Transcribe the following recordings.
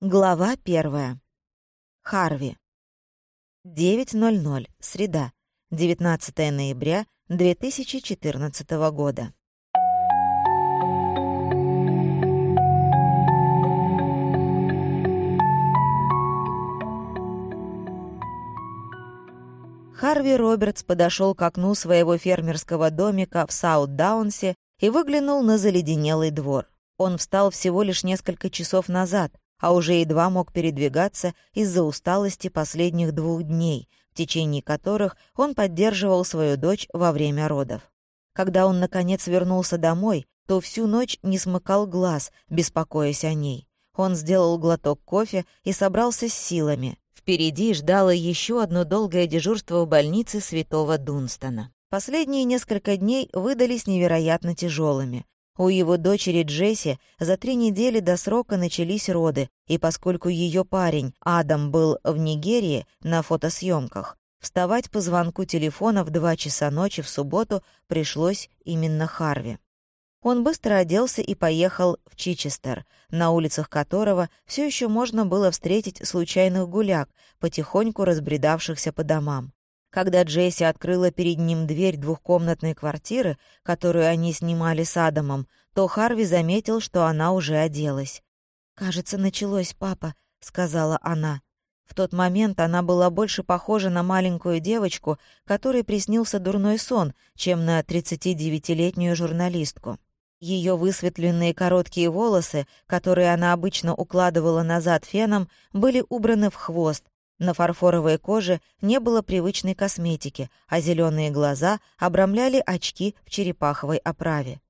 Глава первая. Харви. 9.00. Среда. 19 ноября 2014 года. Харви Робертс подошел к окну своего фермерского домика в Саут-Даунсе и выглянул на заледенелый двор. Он встал всего лишь несколько часов назад, а уже едва мог передвигаться из-за усталости последних двух дней, в течение которых он поддерживал свою дочь во время родов. Когда он, наконец, вернулся домой, то всю ночь не смыкал глаз, беспокоясь о ней. Он сделал глоток кофе и собрался с силами. Впереди ждало еще одно долгое дежурство в больнице Святого Дунстона. Последние несколько дней выдались невероятно тяжелыми. У его дочери Джесси за три недели до срока начались роды, и поскольку ее парень Адам был в Нигерии на фотосъемках, вставать по звонку телефона в два часа ночи в субботу пришлось именно Харви. Он быстро оделся и поехал в Чичестер, на улицах которого все еще можно было встретить случайных гуляк, потихоньку разбредавшихся по домам. Когда Джесси открыла перед ним дверь двухкомнатной квартиры, которую они снимали с Адамом, то Харви заметил, что она уже оделась. «Кажется, началось, папа», — сказала она. В тот момент она была больше похожа на маленькую девочку, которой приснился дурной сон, чем на 39-летнюю журналистку. Ее высветленные короткие волосы, которые она обычно укладывала назад феном, были убраны в хвост, на фарфоровой коже не было привычной косметики, а зеленые глаза обрамляли очки в черепаховой оправе.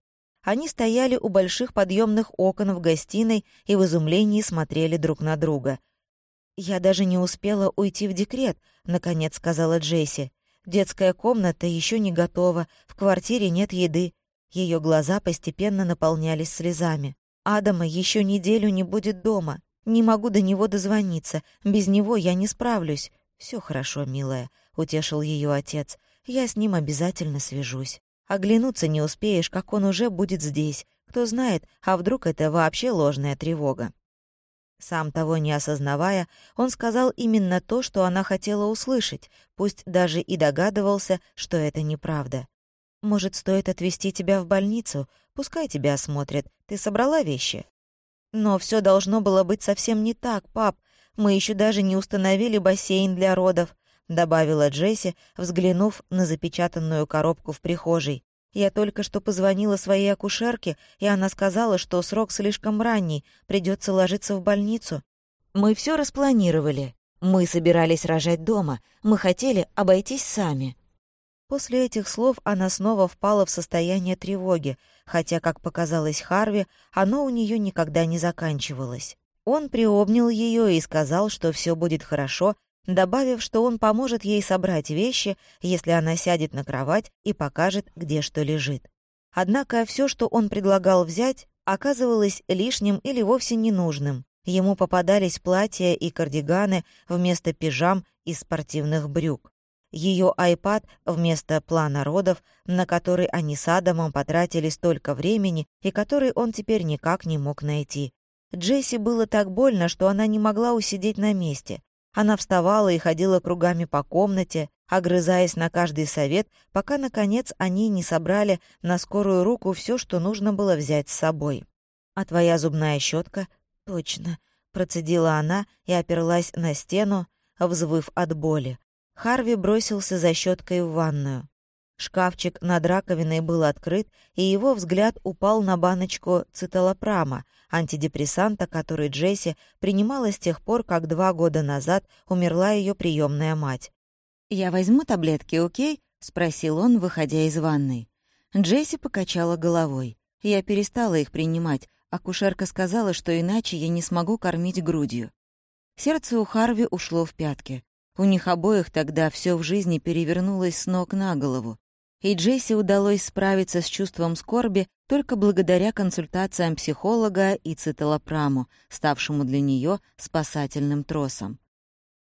Они стояли у больших подъемных окон в гостиной и в изумлении смотрели друг на друга. «Я даже не успела уйти в декрет», — наконец сказала Джесси. «Детская комната еще не готова, в квартире нет еды». Ее глаза постепенно наполнялись слезами. «Адама еще неделю не будет дома. Не могу до него дозвониться. Без него я не справлюсь. Все хорошо, милая, утешил ее отец. Я с ним обязательно свяжусь. Оглянуться не успеешь, как он уже будет здесь. Кто знает, а вдруг это вообще ложная тревога. Сам того не осознавая, он сказал именно то, что она хотела услышать, пусть даже и догадывался, что это неправда. «Может, стоит отвезти тебя в больницу? Пускай тебя осмотрят. Ты собрала вещи?» Но все должно было быть совсем не так, пап. Мы еще даже не установили бассейн для родов, добавила Джесси, взглянув на запечатанную коробку в прихожей. Я только что позвонила своей акушерке, и она сказала, что срок слишком ранний, придется ложиться в больницу. Мы все распланировали. Мы собирались рожать дома, мы хотели обойтись сами. После этих слов она снова впала в состояние тревоги, хотя, как показалось Харви, оно у нее никогда не заканчивалось. Он приобнял ее и сказал, что все будет хорошо, добавив, что он поможет ей собрать вещи, если она сядет на кровать и покажет, где что лежит. Однако все, что он предлагал взять, оказывалось лишним или вовсе ненужным. Ему попадались платья и кардиганы вместо пижам и спортивных брюк ее iPad вместо плана родов, на который они с Адамом потратили столько времени и который он теперь никак не мог найти. Джесси было так больно, что она не могла усидеть на месте. Она вставала и ходила кругами по комнате, огрызаясь на каждый совет, пока, наконец, они не собрали на скорую руку все, что нужно было взять с собой. «А твоя зубная щетка?» «Точно», — процедила она и оперлась на стену, взвыв от боли. Харви бросился за щеткой в ванную. Шкафчик над раковиной был открыт, и его взгляд упал на баночку циталопрама, антидепрессанта, который Джесси принимала с тех пор, как два года назад умерла ее приемная мать. «Я возьму таблетки, окей?» — спросил он, выходя из ванной. Джесси покачала головой. «Я перестала их принимать. Акушерка сказала, что иначе я не смогу кормить грудью». Сердце у Харви ушло в пятки. У них обоих тогда все в жизни перевернулось с ног на голову. И Джесси удалось справиться с чувством скорби только благодаря консультациям психолога и циталопраму, ставшему для нее спасательным тросом.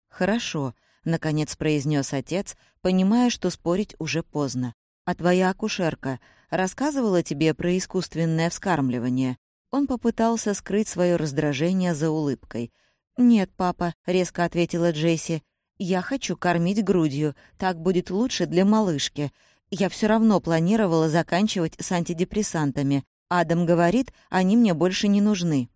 «Хорошо», — наконец произнес отец, понимая, что спорить уже поздно. «А твоя акушерка рассказывала тебе про искусственное вскармливание?» Он попытался скрыть свое раздражение за улыбкой. «Нет, папа», — резко ответила Джесси. «Я хочу кормить грудью, так будет лучше для малышки. Я все равно планировала заканчивать с антидепрессантами. Адам говорит, они мне больше не нужны».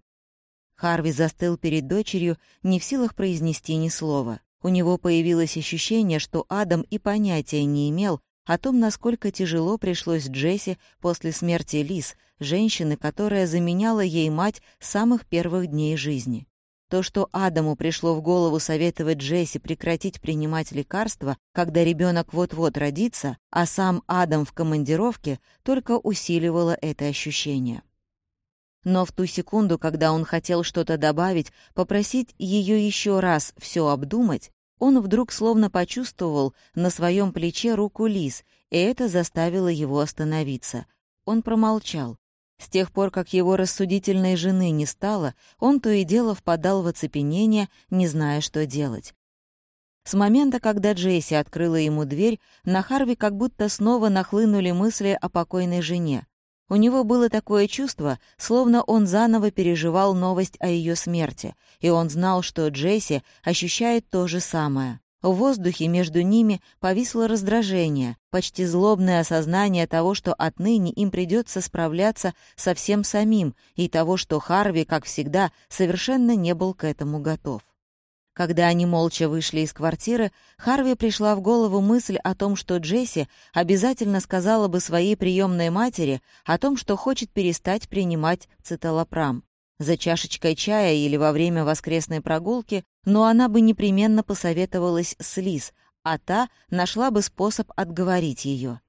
Харви застыл перед дочерью, не в силах произнести ни слова. У него появилось ощущение, что Адам и понятия не имел о том, насколько тяжело пришлось Джесси после смерти Лис, женщины, которая заменяла ей мать с самых первых дней жизни. То, что Адаму пришло в голову советовать Джесси прекратить принимать лекарства, когда ребенок вот-вот родится, а сам Адам в командировке, только усиливало это ощущение. Но в ту секунду, когда он хотел что-то добавить, попросить ее еще раз все обдумать, он вдруг словно почувствовал на своем плече руку Лис, и это заставило его остановиться. Он промолчал. С тех пор, как его рассудительной жены не стало, он то и дело впадал в оцепенение, не зная, что делать. С момента, когда Джейси открыла ему дверь, на Харви как будто снова нахлынули мысли о покойной жене. У него было такое чувство, словно он заново переживал новость о ее смерти, и он знал, что Джесси ощущает то же самое. В воздухе между ними повисло раздражение, почти злобное осознание того, что отныне им придется справляться со всем самим, и того, что Харви, как всегда, совершенно не был к этому готов. Когда они молча вышли из квартиры, Харви пришла в голову мысль о том, что Джесси обязательно сказала бы своей приемной матери о том, что хочет перестать принимать циталопрам за чашечкой чая или во время воскресной прогулки, но она бы непременно посоветовалась с Лиз, а та нашла бы способ отговорить ее.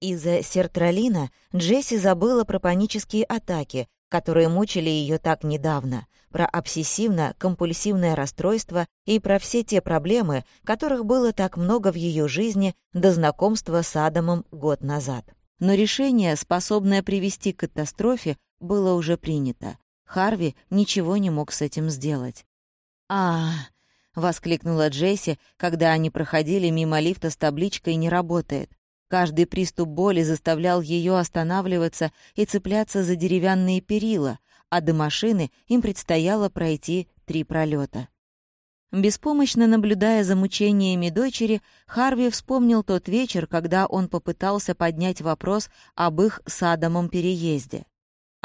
Из-за сертралина Джесси забыла про панические атаки, которые мучили ее так недавно, про обсессивно-компульсивное расстройство и про все те проблемы, которых было так много в ее жизни до знакомства с Адамом год назад. Но решение, способное привести к катастрофе, было уже принято. Харви ничего не мог с этим сделать. а воскликнула Джесси, когда они проходили мимо лифта с табличкой «Не работает». Каждый приступ боли заставлял ее останавливаться и цепляться за деревянные перила, а до машины им предстояло пройти три пролета. Беспомощно наблюдая за мучениями дочери, Харви вспомнил тот вечер, когда он попытался поднять вопрос об их с Адамом переезде.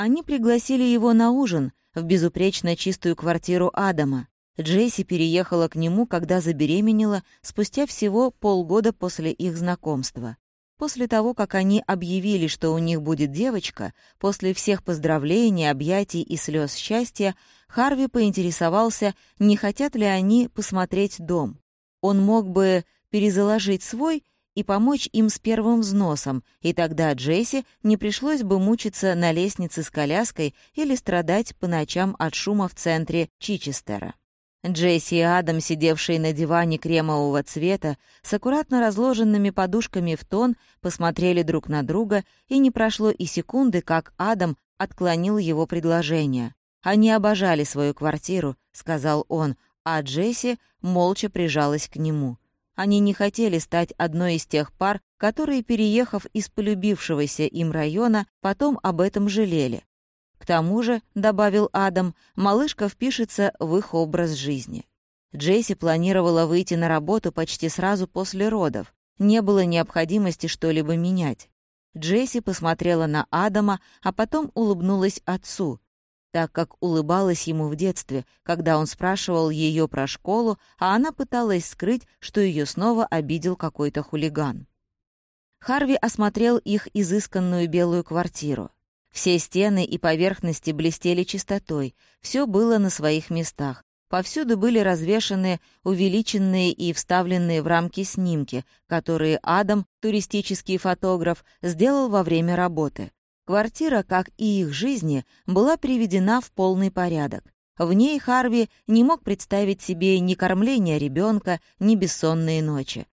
Они пригласили его на ужин в безупречно чистую квартиру Адама. Джесси переехала к нему, когда забеременела, спустя всего полгода после их знакомства. После того, как они объявили, что у них будет девочка, после всех поздравлений, объятий и слез счастья, Харви поинтересовался, не хотят ли они посмотреть дом. Он мог бы перезаложить свой и помочь им с первым взносом, и тогда Джесси не пришлось бы мучиться на лестнице с коляской или страдать по ночам от шума в центре Чичестера. Джесси и Адам, сидевшие на диване кремового цвета, с аккуратно разложенными подушками в тон, посмотрели друг на друга, и не прошло и секунды, как Адам отклонил его предложение. «Они обожали свою квартиру», — сказал он, а Джесси молча прижалась к нему. Они не хотели стать одной из тех пар, которые, переехав из полюбившегося им района, потом об этом жалели. К тому же, — добавил Адам, — малышка впишется в их образ жизни. Джейси планировала выйти на работу почти сразу после родов. Не было необходимости что-либо менять. Джесси посмотрела на Адама, а потом улыбнулась отцу так как улыбалась ему в детстве, когда он спрашивал ее про школу, а она пыталась скрыть, что ее снова обидел какой-то хулиган. Харви осмотрел их изысканную белую квартиру. Все стены и поверхности блестели чистотой, все было на своих местах. Повсюду были развешаны увеличенные и вставленные в рамки снимки, которые Адам, туристический фотограф, сделал во время работы. Квартира, как и их жизни, была приведена в полный порядок. В ней Харви не мог представить себе ни кормления ребенка, ни бессонные ночи.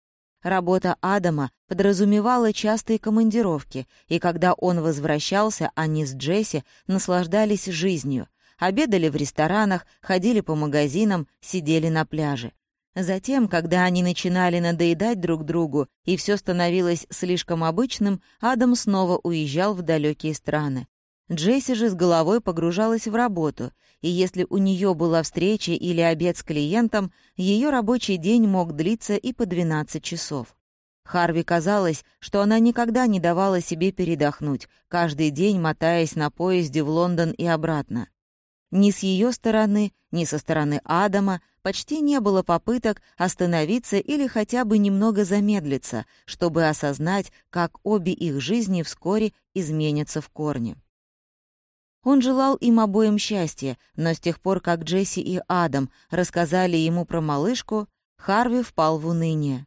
Работа Адама подразумевала частые командировки, и когда он возвращался, они с Джесси наслаждались жизнью. Обедали в ресторанах, ходили по магазинам, сидели на пляже. Затем, когда они начинали надоедать друг другу и все становилось слишком обычным, Адам снова уезжал в далекие страны. Джесси же с головой погружалась в работу, и если у нее была встреча или обед с клиентом, ее рабочий день мог длиться и по 12 часов. Харви казалось, что она никогда не давала себе передохнуть, каждый день мотаясь на поезде в Лондон и обратно. Ни с ее стороны, ни со стороны Адама почти не было попыток остановиться или хотя бы немного замедлиться, чтобы осознать, как обе их жизни вскоре изменятся в корне. Он желал им обоим счастья, но с тех пор, как Джесси и Адам рассказали ему про малышку, Харви впал в уныние.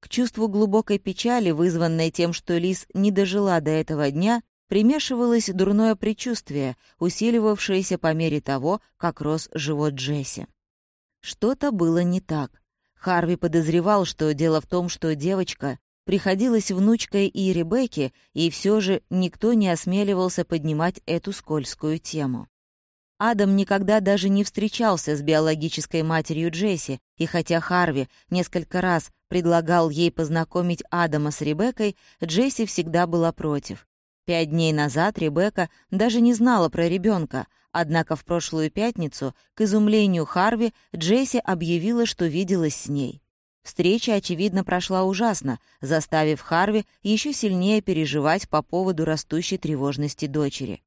К чувству глубокой печали, вызванной тем, что Лис не дожила до этого дня, примешивалось дурное предчувствие, усиливавшееся по мере того, как рос живот Джесси. Что-то было не так. Харви подозревал, что дело в том, что девочка приходилась внучкой и Ребекки, и все же никто не осмеливался поднимать эту скользкую тему. Адам никогда даже не встречался с биологической матерью Джесси, и хотя Харви несколько раз предлагал ей познакомить Адама с Ребеккой, Джесси всегда была против. Пять дней назад Ребекка даже не знала про ребенка, однако в прошлую пятницу, к изумлению Харви, Джесси объявила, что виделась с ней. Встреча, очевидно, прошла ужасно, заставив Харви еще сильнее переживать по поводу растущей тревожности дочери.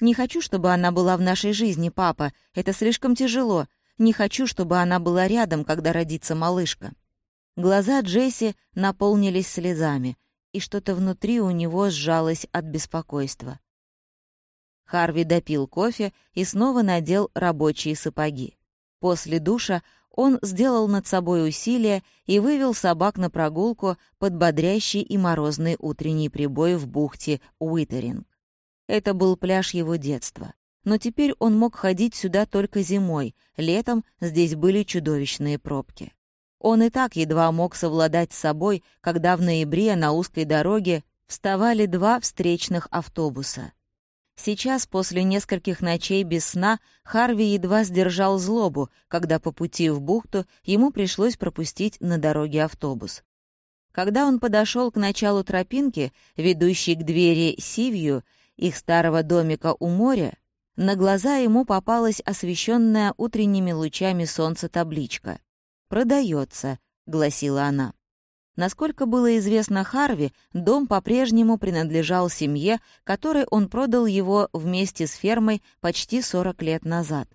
Не хочу, чтобы она была в нашей жизни, папа. Это слишком тяжело. Не хочу, чтобы она была рядом, когда родится малышка». Глаза Джесси наполнились слезами, и что-то внутри у него сжалось от беспокойства. Харви допил кофе и снова надел рабочие сапоги. После душа он сделал над собой усилие и вывел собак на прогулку под бодрящий и морозный утренний прибой в бухте Уитеринг. Это был пляж его детства. Но теперь он мог ходить сюда только зимой, летом здесь были чудовищные пробки. Он и так едва мог совладать с собой, когда в ноябре на узкой дороге вставали два встречных автобуса. Сейчас, после нескольких ночей без сна, Харви едва сдержал злобу, когда по пути в бухту ему пришлось пропустить на дороге автобус. Когда он подошел к началу тропинки, ведущей к двери Сивью, их старого домика у моря, на глаза ему попалась освещенная утренними лучами солнца табличка. «Продается», — гласила она. Насколько было известно Харви, дом по-прежнему принадлежал семье, которой он продал его вместе с фермой почти 40 лет назад.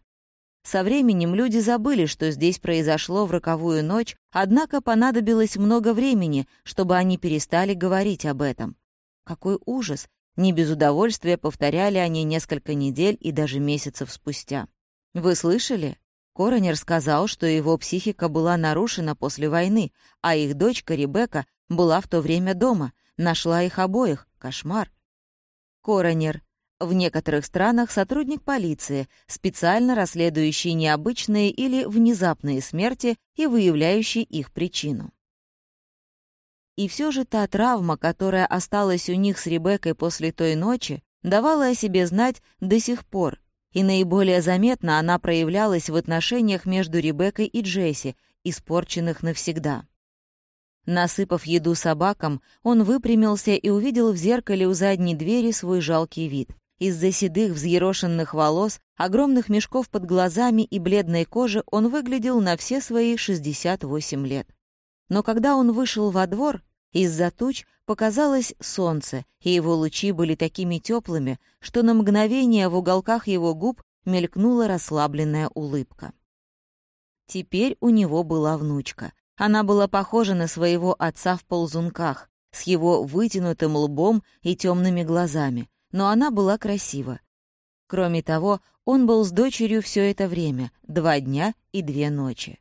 Со временем люди забыли, что здесь произошло в роковую ночь, однако понадобилось много времени, чтобы они перестали говорить об этом. Какой ужас, не без удовольствия повторяли они несколько недель и даже месяцев спустя. «Вы слышали?» Коронер сказал, что его психика была нарушена после войны, а их дочка Ребекка была в то время дома, нашла их обоих. Кошмар. Коронер. В некоторых странах сотрудник полиции, специально расследующий необычные или внезапные смерти и выявляющий их причину. И все же та травма, которая осталась у них с Ребеккой после той ночи, давала о себе знать до сих пор, и наиболее заметно она проявлялась в отношениях между Ребеккой и Джесси, испорченных навсегда. Насыпав еду собакам, он выпрямился и увидел в зеркале у задней двери свой жалкий вид. Из-за седых взъерошенных волос, огромных мешков под глазами и бледной кожи он выглядел на все свои 68 лет. Но когда он вышел во двор, из-за туч показалось солнце, и его лучи были такими теплыми, что на мгновение в уголках его губ мелькнула расслабленная улыбка. Теперь у него была внучка. Она была похожа на своего отца в ползунках, с его вытянутым лбом и темными глазами, но она была красива. Кроме того, он был с дочерью все это время, два дня и две ночи.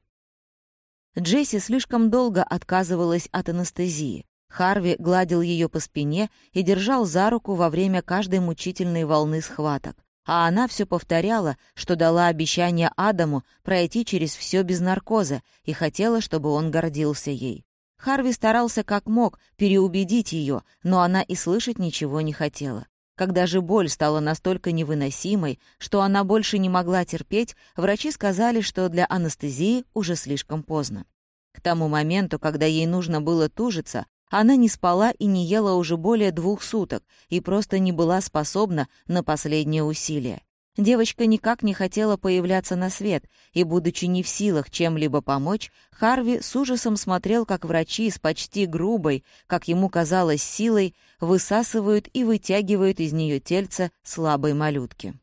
Джесси слишком долго отказывалась от анестезии. Харви гладил ее по спине и держал за руку во время каждой мучительной волны схваток. А она все повторяла, что дала обещание Адаму пройти через все без наркоза и хотела, чтобы он гордился ей. Харви старался как мог переубедить ее, но она и слышать ничего не хотела. Когда же боль стала настолько невыносимой, что она больше не могла терпеть, врачи сказали, что для анестезии уже слишком поздно. К тому моменту, когда ей нужно было тужиться, Она не спала и не ела уже более двух суток и просто не была способна на последнее усилие. Девочка никак не хотела появляться на свет, и, будучи не в силах чем-либо помочь, Харви с ужасом смотрел, как врачи с почти грубой, как ему казалось, силой, высасывают и вытягивают из нее тельце слабой малютки.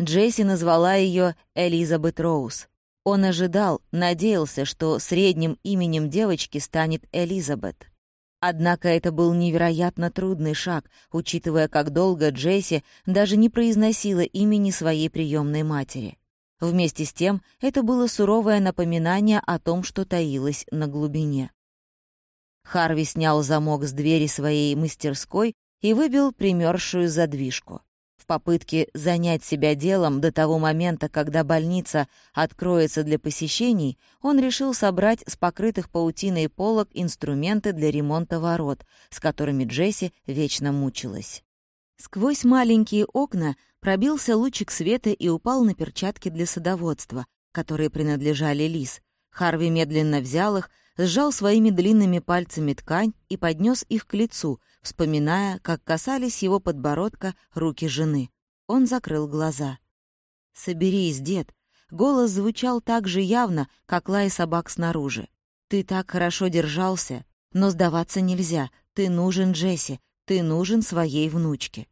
Джесси назвала ее Элизабет Роуз. Он ожидал, надеялся, что средним именем девочки станет Элизабет. Однако это был невероятно трудный шаг, учитывая, как долго Джесси даже не произносила имени своей приемной матери. Вместе с тем, это было суровое напоминание о том, что таилось на глубине. Харви снял замок с двери своей мастерской и выбил примершую задвижку попытке занять себя делом до того момента, когда больница откроется для посещений, он решил собрать с покрытых паутиной полок инструменты для ремонта ворот, с которыми Джесси вечно мучилась. Сквозь маленькие окна пробился лучик света и упал на перчатки для садоводства, которые принадлежали Лис. Харви медленно взял их, сжал своими длинными пальцами ткань и поднес их к лицу, вспоминая, как касались его подбородка руки жены. Он закрыл глаза. «Соберись, дед». Голос звучал так же явно, как лай собак снаружи. «Ты так хорошо держался, но сдаваться нельзя. Ты нужен Джесси, ты нужен своей внучке».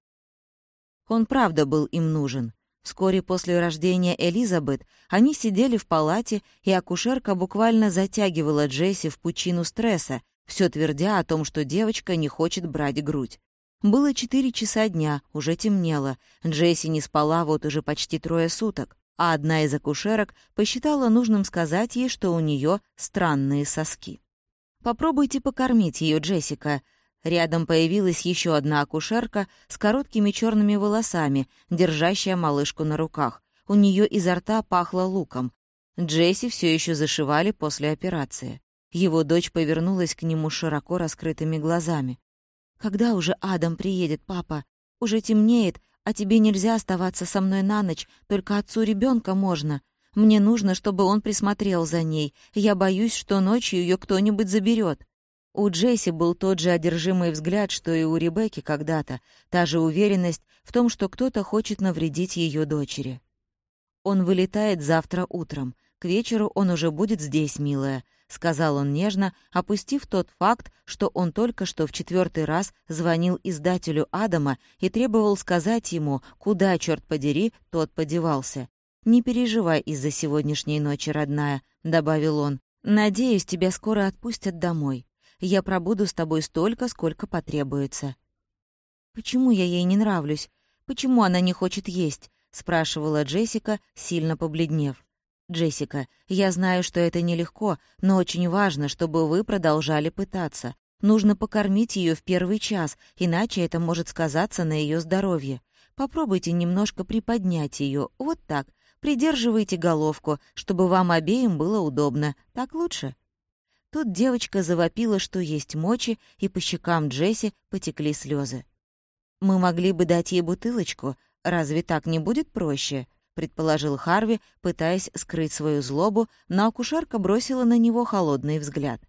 Он правда был им нужен. Вскоре после рождения Элизабет они сидели в палате, и акушерка буквально затягивала Джесси в пучину стресса, все твердя о том, что девочка не хочет брать грудь. Было четыре часа дня, уже темнело. Джесси не спала вот уже почти трое суток, а одна из акушерок посчитала нужным сказать ей, что у нее странные соски. «Попробуйте покормить ее, Джессика», Рядом появилась еще одна акушерка с короткими черными волосами, держащая малышку на руках. У нее изо рта пахло луком. Джесси все еще зашивали после операции. Его дочь повернулась к нему широко раскрытыми глазами. «Когда уже Адам приедет, папа? Уже темнеет, а тебе нельзя оставаться со мной на ночь, только отцу ребенка можно. Мне нужно, чтобы он присмотрел за ней. Я боюсь, что ночью ее кто-нибудь заберет. У Джесси был тот же одержимый взгляд, что и у Ребекки когда-то, та же уверенность в том, что кто-то хочет навредить ее дочери. «Он вылетает завтра утром. К вечеру он уже будет здесь, милая», — сказал он нежно, опустив тот факт, что он только что в четвертый раз звонил издателю Адама и требовал сказать ему, куда, черт подери, тот подевался. «Не переживай из-за сегодняшней ночи, родная», — добавил он. «Надеюсь, тебя скоро отпустят домой. Я пробуду с тобой столько, сколько потребуется». «Почему я ей не нравлюсь? Почему она не хочет есть?» — спрашивала Джессика, сильно побледнев. «Джессика, я знаю, что это нелегко, но очень важно, чтобы вы продолжали пытаться. Нужно покормить ее в первый час, иначе это может сказаться на ее здоровье. Попробуйте немножко приподнять ее, вот так. Придерживайте головку, чтобы вам обеим было удобно. Так лучше?» Тут девочка завопила, что есть мочи, и по щекам Джесси потекли слезы. «Мы могли бы дать ей бутылочку. Разве так не будет проще?» — предположил Харви, пытаясь скрыть свою злобу, но акушерка бросила на него холодный взгляд.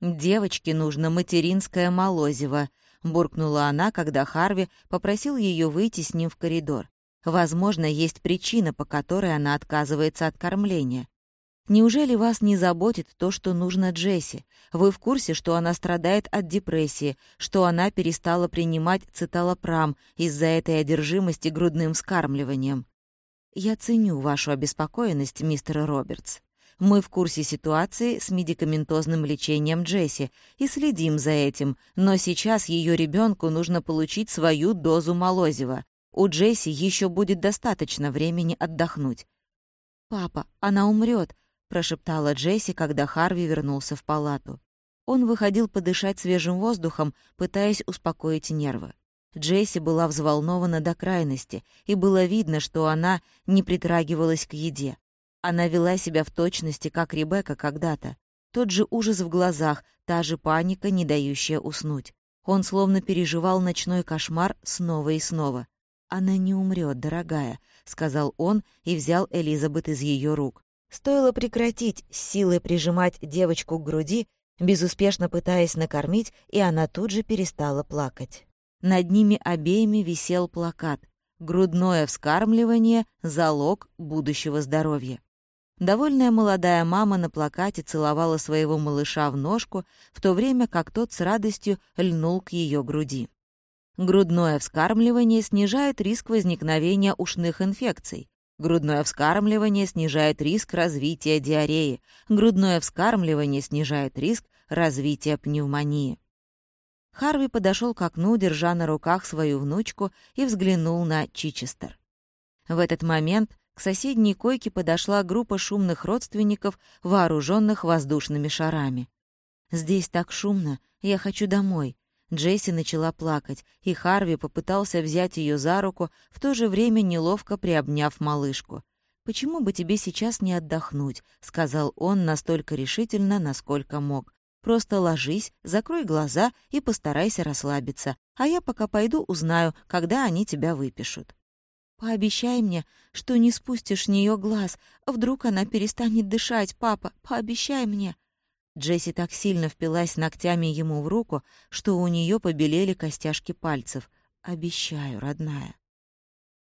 «Девочке нужно материнское молозиво», — буркнула она, когда Харви попросил ее выйти с ним в коридор. «Возможно, есть причина, по которой она отказывается от кормления. Неужели вас не заботит то, что нужно Джесси? Вы в курсе, что она страдает от депрессии, что она перестала принимать циталопрам из-за этой одержимости грудным вскармливанием? Я ценю вашу обеспокоенность, мистер Робертс. Мы в курсе ситуации с медикаментозным лечением Джесси и следим за этим, но сейчас ее ребенку нужно получить свою дозу молозива. У Джесси еще будет достаточно времени отдохнуть. «Папа, она умрет, прошептала Джесси, когда Харви вернулся в палату. Он выходил подышать свежим воздухом, пытаясь успокоить нервы. Джесси была взволнована до крайности, и было видно, что она не притрагивалась к еде. Она вела себя в точности, как Ребекка когда-то. Тот же ужас в глазах, та же паника, не дающая уснуть. Он словно переживал ночной кошмар снова и снова. «Она не умрет, дорогая», — сказал он и взял Элизабет из ее рук. Стоило прекратить силой прижимать девочку к груди безуспешно пытаясь накормить, и она тут же перестала плакать. Над ними обеими висел плакат «Грудное вскармливание – залог будущего здоровья». Довольная молодая мама на плакате целовала своего малыша в ножку, в то время как тот с радостью льнул к ее груди. Грудное вскармливание снижает риск возникновения ушных инфекций. Грудное вскармливание снижает риск развития диареи. Грудное вскармливание снижает риск развития пневмонии. Харви подошел к окну, держа на руках свою внучку, и взглянул на Чичестер. В этот момент к соседней койке подошла группа шумных родственников, вооруженных воздушными шарами. «Здесь так шумно, я хочу домой», Джесси начала плакать, и Харви попытался взять ее за руку, в то же время неловко приобняв малышку. «Почему бы тебе сейчас не отдохнуть?» — сказал он настолько решительно, насколько мог. «Просто ложись, закрой глаза и постарайся расслабиться, а я пока пойду узнаю, когда они тебя выпишут». «Пообещай мне, что не спустишь с нее глаз. Вдруг она перестанет дышать, папа. Пообещай мне», Джесси так сильно впилась ногтями ему в руку, что у нее побелели костяшки пальцев. «Обещаю, родная».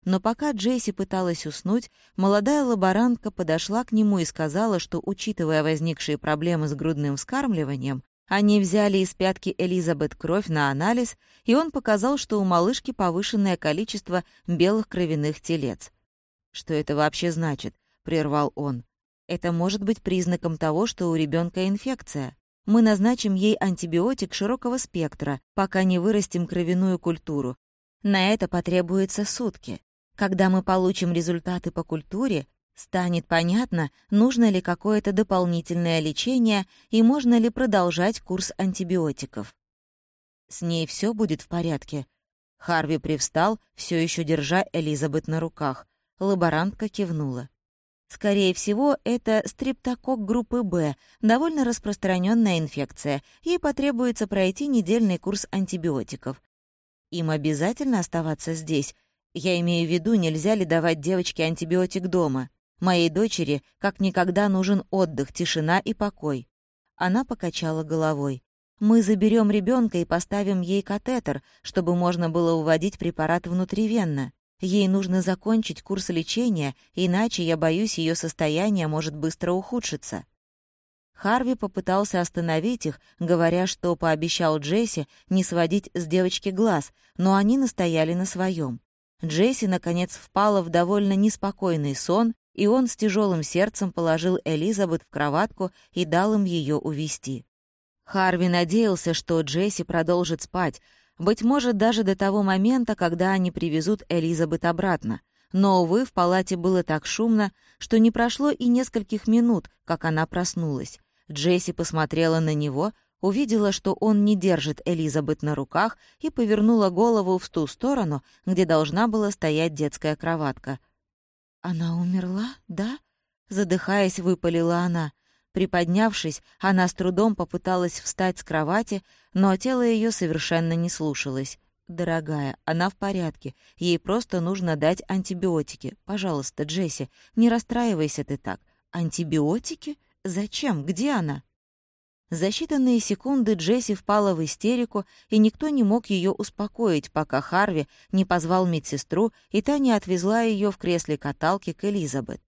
Но пока Джесси пыталась уснуть, молодая лаборантка подошла к нему и сказала, что, учитывая возникшие проблемы с грудным вскармливанием, они взяли из пятки Элизабет кровь на анализ, и он показал, что у малышки повышенное количество белых кровяных телец. «Что это вообще значит?» — прервал он. Это может быть признаком того, что у ребенка инфекция. Мы назначим ей антибиотик широкого спектра, пока не вырастим кровяную культуру. На это потребуется сутки. Когда мы получим результаты по культуре, станет понятно, нужно ли какое-то дополнительное лечение и можно ли продолжать курс антибиотиков. С ней все будет в порядке. Харви привстал, все еще держа Элизабет на руках. Лаборантка кивнула. Скорее всего, это стрептокок группы Б, довольно распространенная инфекция. Ей потребуется пройти недельный курс антибиотиков. Им обязательно оставаться здесь. Я имею в виду, нельзя ли давать девочке антибиотик дома. Моей дочери как никогда нужен отдых, тишина и покой. Она покачала головой. Мы заберем ребенка и поставим ей катетер, чтобы можно было уводить препарат внутривенно. Ей нужно закончить курс лечения, иначе, я боюсь, ее состояние может быстро ухудшиться. Харви попытался остановить их, говоря, что пообещал Джесси не сводить с девочки глаз, но они настояли на своем. Джесси, наконец, впала в довольно неспокойный сон, и он с тяжелым сердцем положил Элизабет в кроватку и дал им ее увести. Харви надеялся, что Джесси продолжит спать, быть может, даже до того момента, когда они привезут Элизабет обратно. Но, увы, в палате было так шумно, что не прошло и нескольких минут, как она проснулась. Джесси посмотрела на него, увидела, что он не держит Элизабет на руках и повернула голову в ту сторону, где должна была стоять детская кроватка. «Она умерла, да?» Задыхаясь, выпалила она. Приподнявшись, она с трудом попыталась встать с кровати, но тело ее совершенно не слушалось. «Дорогая, она в порядке. Ей просто нужно дать антибиотики. Пожалуйста, Джесси, не расстраивайся ты так. Антибиотики? Зачем? Где она?» За считанные секунды Джесси впала в истерику, и никто не мог ее успокоить, пока Харви не позвал медсестру, и та не отвезла ее в кресле каталки к Элизабет.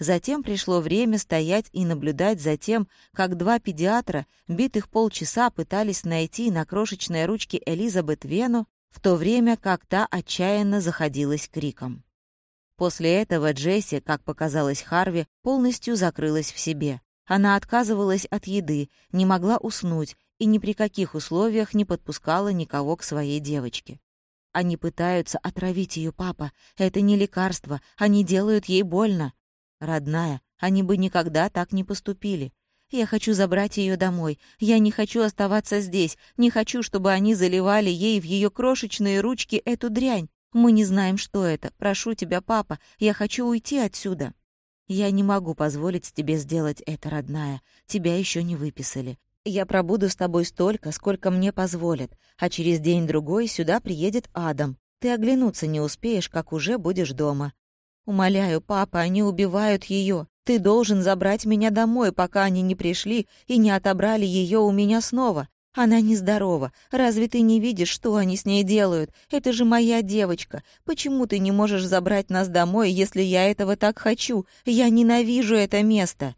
Затем пришло время стоять и наблюдать за тем, как два педиатра битых полчаса пытались найти на крошечной ручке Элизабет Вену, в то время как та отчаянно заходилась криком. После этого Джесси, как показалось Харви, полностью закрылась в себе. Она отказывалась от еды, не могла уснуть и ни при каких условиях не подпускала никого к своей девочке. «Они пытаются отравить ее, папа. Это не лекарство, они делают ей больно», Родная, они бы никогда так не поступили. Я хочу забрать ее домой. Я не хочу оставаться здесь. Не хочу, чтобы они заливали ей в ее крошечные ручки эту дрянь. Мы не знаем, что это. Прошу тебя, папа, я хочу уйти отсюда. Я не могу позволить тебе сделать это, родная. Тебя еще не выписали. Я пробуду с тобой столько, сколько мне позволят, а через день-другой сюда приедет Адам. Ты оглянуться не успеешь, как уже будешь дома. Умоляю, папа, они убивают ее. Ты должен забрать меня домой, пока они не пришли и не отобрали ее у меня снова. Она нездорова. Разве ты не видишь, что они с ней делают? Это же моя девочка. Почему ты не можешь забрать нас домой, если я этого так хочу? Я ненавижу это место.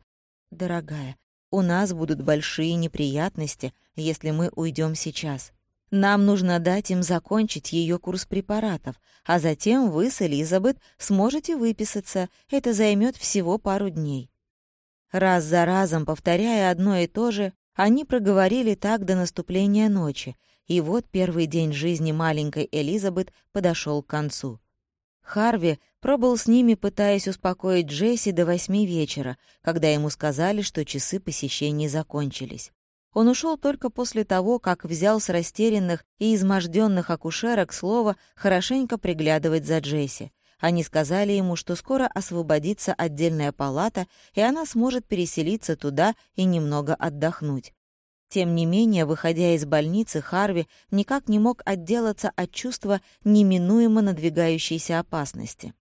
Дорогая, у нас будут большие неприятности, если мы уйдем сейчас. Нам нужно дать им закончить ее курс препаратов, а затем вы с Элизабет сможете выписаться. Это займет всего пару дней. Раз за разом, повторяя одно и то же, они проговорили так до наступления ночи, и вот первый день жизни маленькой Элизабет подошел к концу. Харви пробыл с ними, пытаясь успокоить Джесси до восьми вечера, когда ему сказали, что часы посещений закончились. Он ушел только после того, как взял с растерянных и изможденных акушерок слово хорошенько приглядывать за Джесси. Они сказали ему, что скоро освободится отдельная палата, и она сможет переселиться туда и немного отдохнуть. Тем не менее, выходя из больницы, Харви никак не мог отделаться от чувства неминуемо надвигающейся опасности.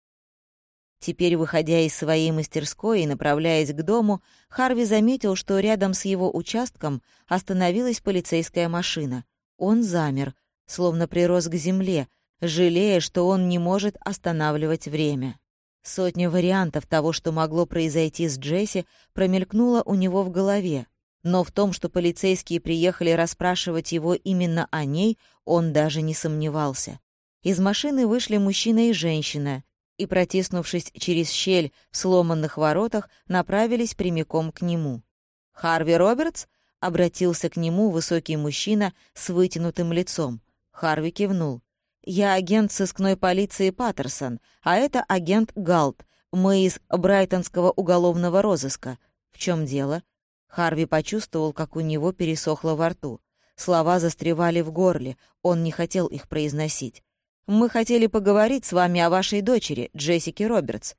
Теперь, выходя из своей мастерской и направляясь к дому, Харви заметил, что рядом с его участком остановилась полицейская машина. Он замер, словно прирос к земле, жалея, что он не может останавливать время. Сотня вариантов того, что могло произойти с Джесси, промелькнула у него в голове. Но в том, что полицейские приехали расспрашивать его именно о ней, он даже не сомневался. Из машины вышли мужчина и женщина, и, протиснувшись через щель в сломанных воротах, направились прямиком к нему. «Харви Робертс?» — обратился к нему высокий мужчина с вытянутым лицом. Харви кивнул. «Я агент сыскной полиции Паттерсон, а это агент Галт. Мы из Брайтонского уголовного розыска. В чем дело?» Харви почувствовал, как у него пересохло во рту. Слова застревали в горле, он не хотел их произносить. Мы хотели поговорить с вами о вашей дочери, Джессике Робертс.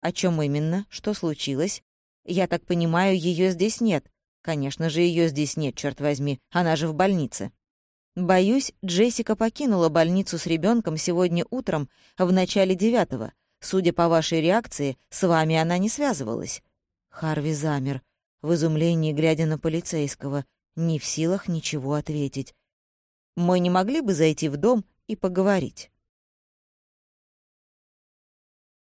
О чем именно? Что случилось? Я так понимаю, ее здесь нет. Конечно же, ее здесь нет, черт возьми. Она же в больнице. Боюсь, Джессика покинула больницу с ребенком сегодня утром в начале девятого. Судя по вашей реакции, с вами она не связывалась. Харви замер, в изумлении глядя на полицейского, не в силах ничего ответить. Мы не могли бы зайти в дом и поговорить.